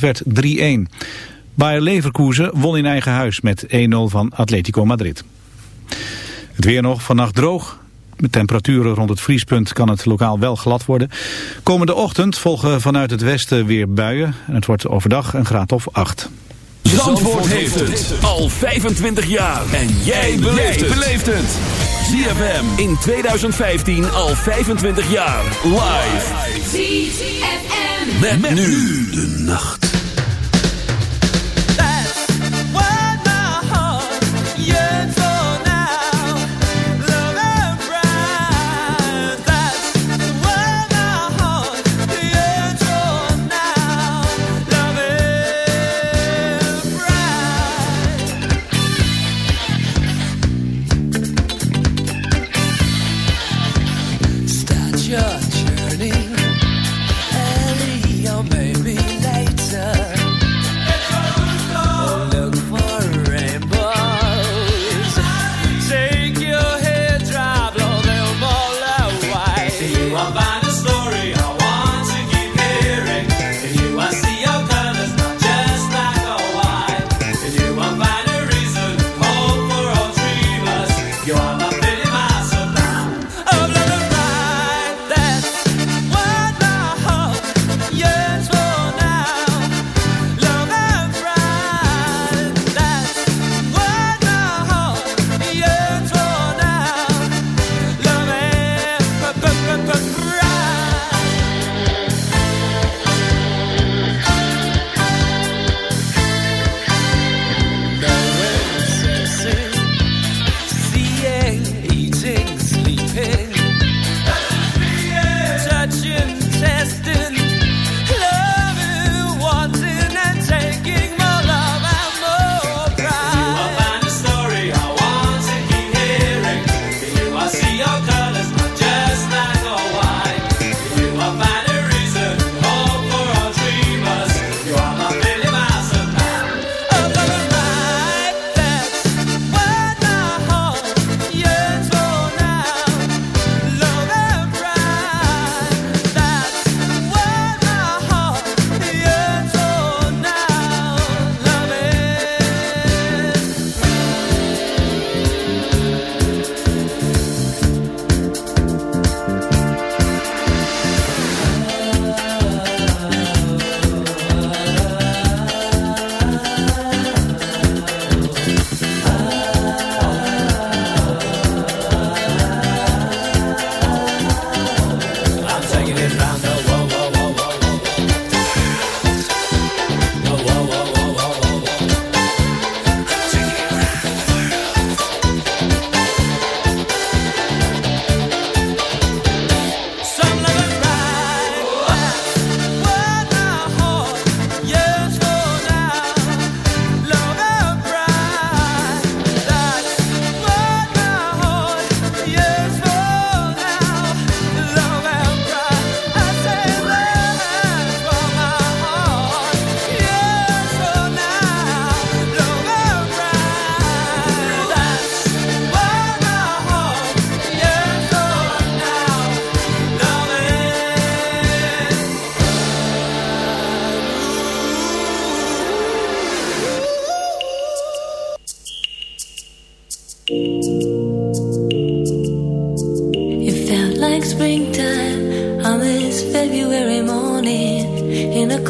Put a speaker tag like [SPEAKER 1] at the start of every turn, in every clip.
[SPEAKER 1] Het werd 3-1. Bayer Leverkusen won in eigen huis met 1-0 van Atletico Madrid. Het weer nog, vannacht droog. Met temperaturen rond het vriespunt kan het lokaal wel glad worden. Komende ochtend volgen vanuit het westen weer buien. En het wordt overdag een graad of 8.
[SPEAKER 2] Zandvoort, heeft het al 25 jaar. En jij beleeft het. ZFM in 2015 al 25 jaar. Live. ZFM. met nu de nacht. millions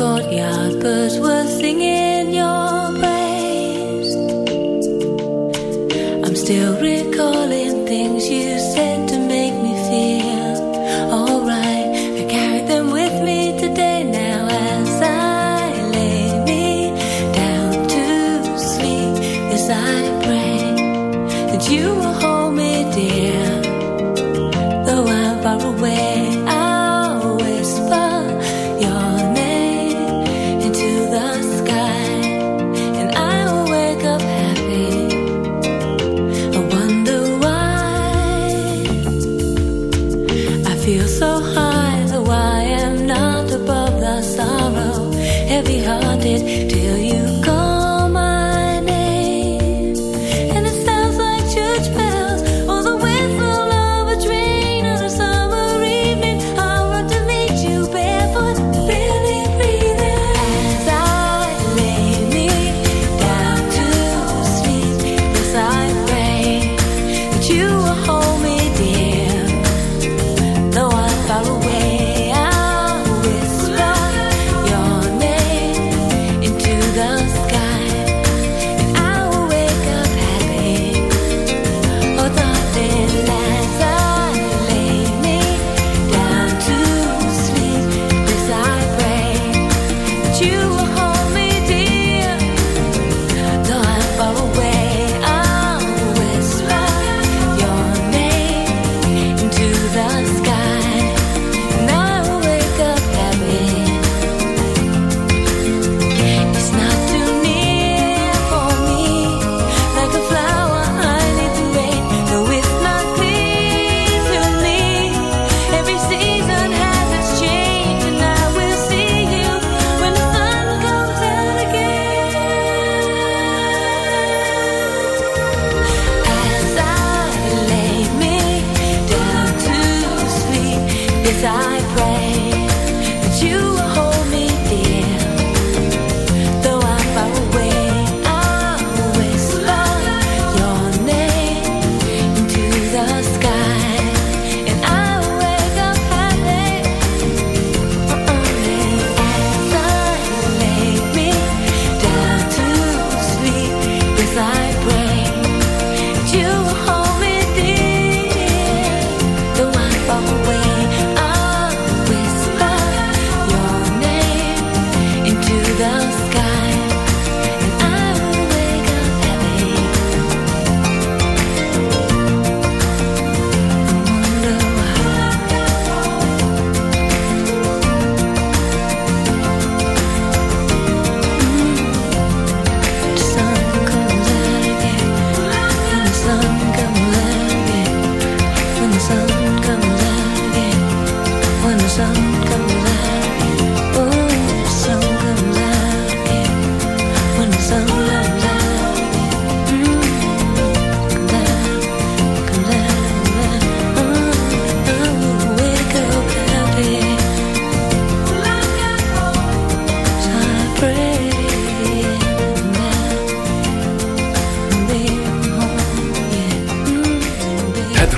[SPEAKER 2] courtyard, birds were.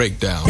[SPEAKER 3] Breakdown.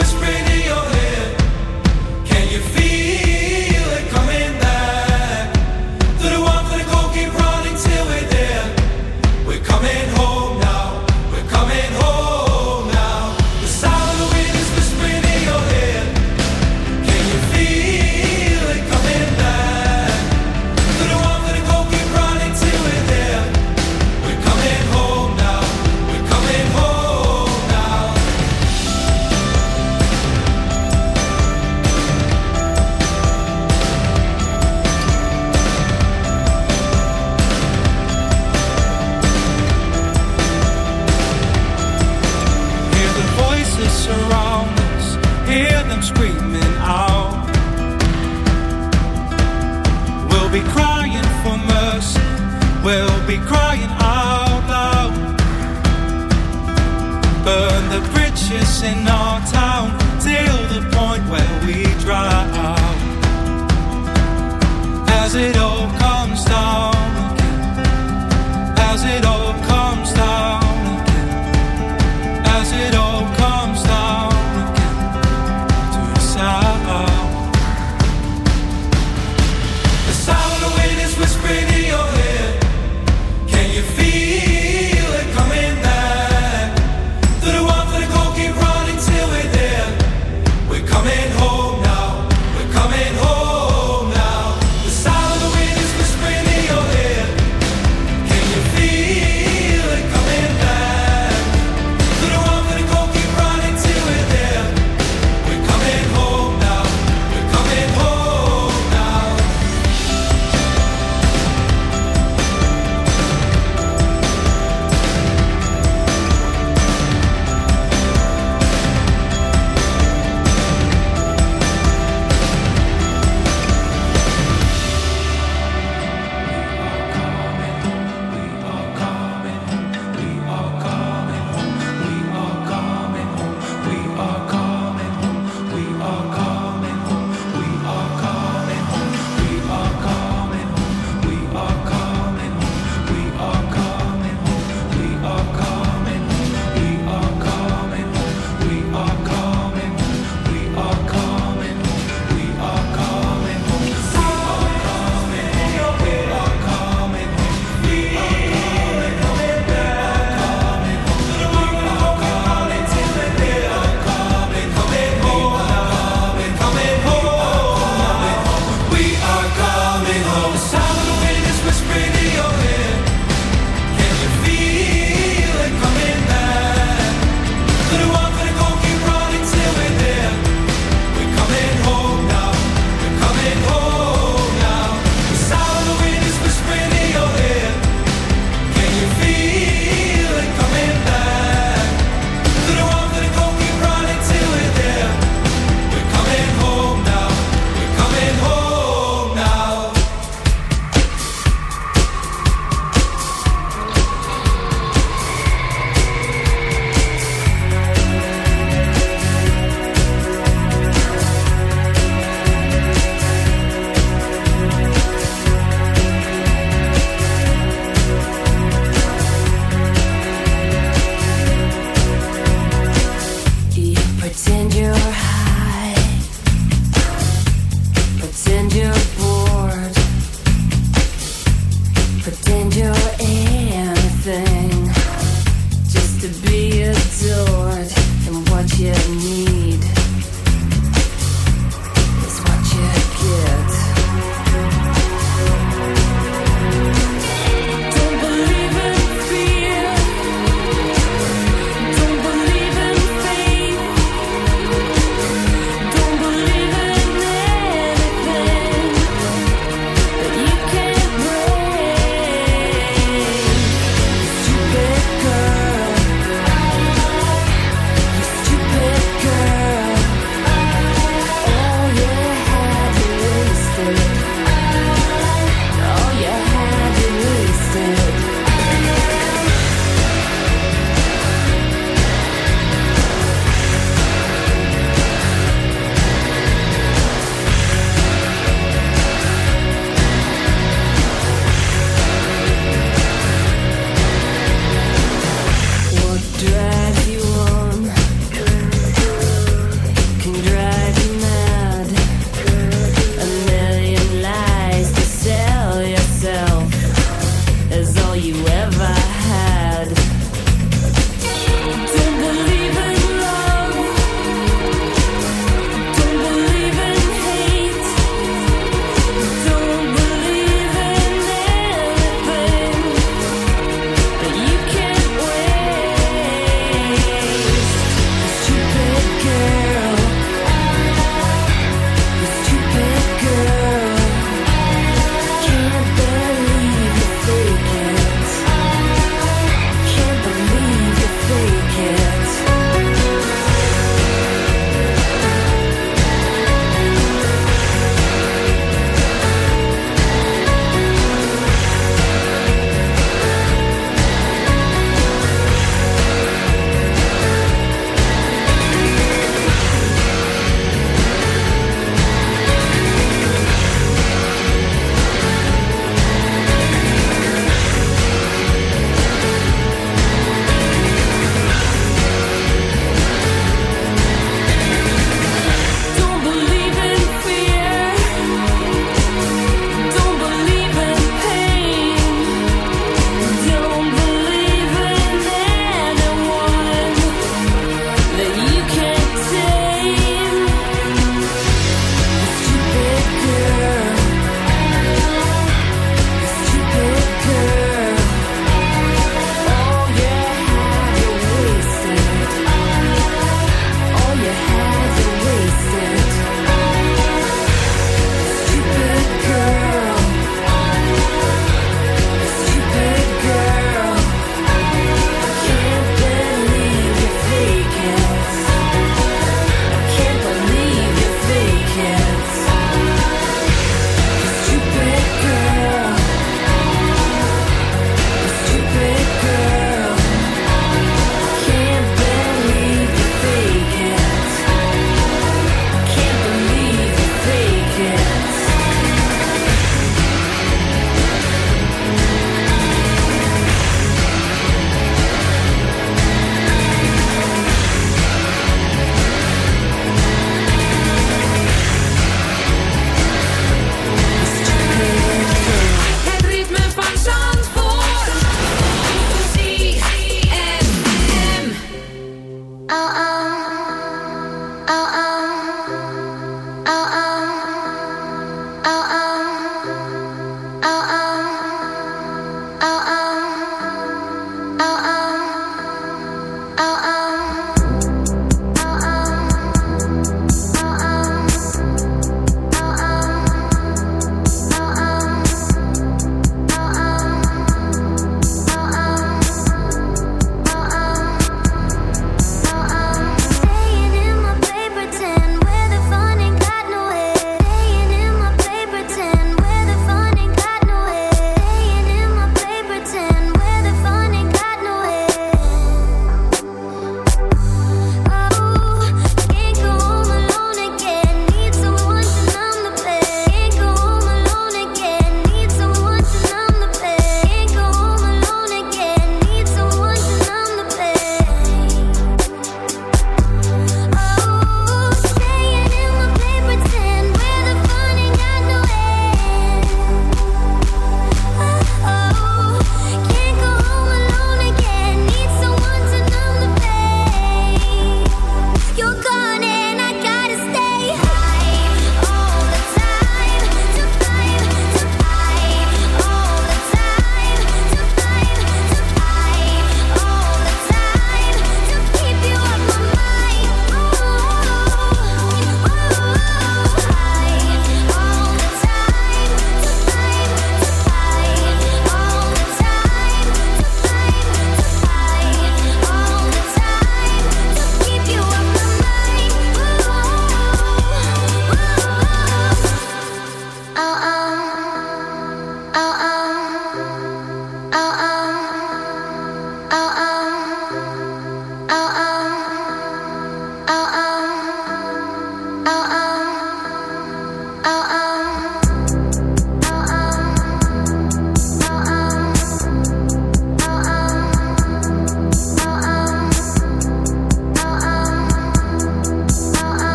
[SPEAKER 4] whispering song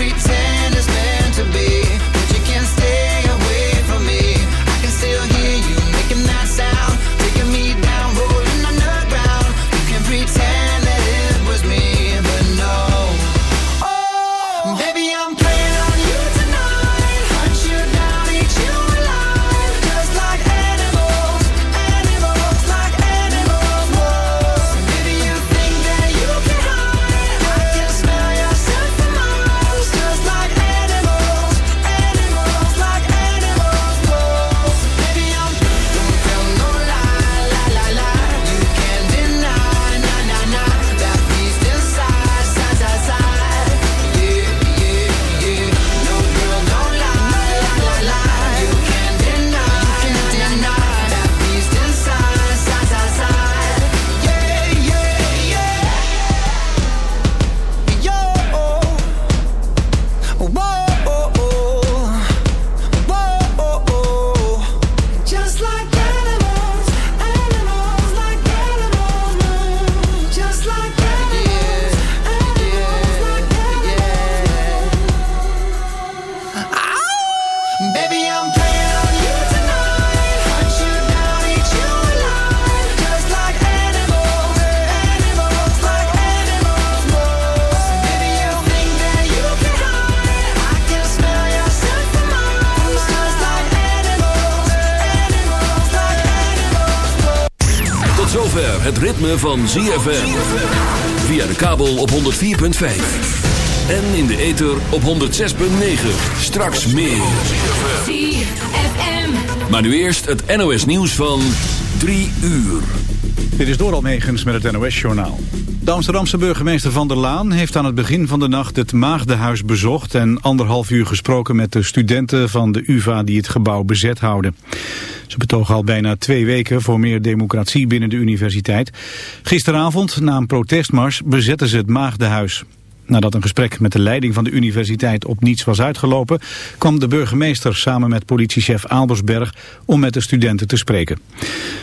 [SPEAKER 4] We.
[SPEAKER 5] Ritme van ZFM. Via de kabel op 104.5. En in de ether op 106.9. Straks meer.
[SPEAKER 6] ZFM.
[SPEAKER 5] Maar nu eerst het NOS nieuws van 3 uur.
[SPEAKER 1] Dit is Doral Megens met het NOS-journaal. De Amsterdamse burgemeester Van der Laan heeft aan het begin van de nacht het Maagdenhuis bezocht... en anderhalf uur gesproken met de studenten van de UvA die het gebouw bezet houden. Ze betogen al bijna twee weken voor meer democratie binnen de universiteit. Gisteravond, na een protestmars, bezetten ze het Maagdenhuis. Nadat een gesprek met de leiding van de universiteit op niets was uitgelopen... kwam de burgemeester samen met politiechef Aalbersberg om met de studenten te spreken.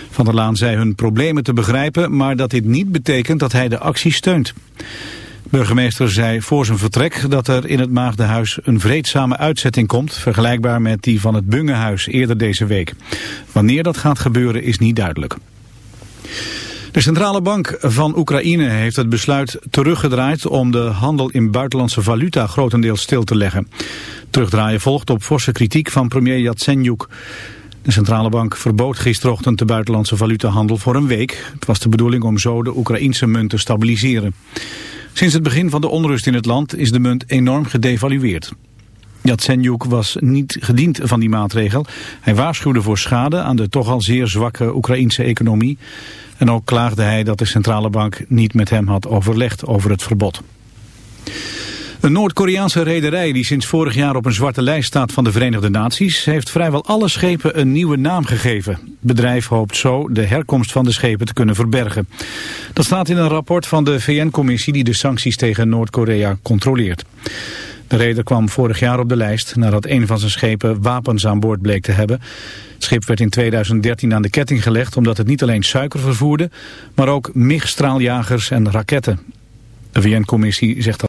[SPEAKER 1] Van der Laan zei hun problemen te begrijpen, maar dat dit niet betekent dat hij de actie steunt. Burgemeester zei voor zijn vertrek dat er in het Maagdenhuis een vreedzame uitzetting komt, vergelijkbaar met die van het Bungehuis eerder deze week. Wanneer dat gaat gebeuren is niet duidelijk. De centrale bank van Oekraïne heeft het besluit teruggedraaid om de handel in buitenlandse valuta grotendeels stil te leggen. Terugdraaien volgt op forse kritiek van premier Yatsenyuk. De centrale bank verbood gisterochtend de buitenlandse valutahandel voor een week. Het was de bedoeling om zo de Oekraïnse munt te stabiliseren. Sinds het begin van de onrust in het land is de munt enorm gedevalueerd. Yatsenyuk was niet gediend van die maatregel. Hij waarschuwde voor schade aan de toch al zeer zwakke Oekraïnse economie. En ook klaagde hij dat de centrale bank niet met hem had overlegd over het verbod. Een Noord-Koreaanse rederij die sinds vorig jaar op een zwarte lijst staat van de Verenigde Naties... heeft vrijwel alle schepen een nieuwe naam gegeven. Het bedrijf hoopt zo de herkomst van de schepen te kunnen verbergen. Dat staat in een rapport van de VN-commissie die de sancties tegen Noord-Korea controleert. De reder kwam vorig jaar op de lijst nadat een van zijn schepen wapens aan boord bleek te hebben. Het schip werd in 2013 aan de ketting gelegd omdat het niet alleen suiker vervoerde, maar ook MIG-straaljagers en raketten. De VN-commissie zegt dat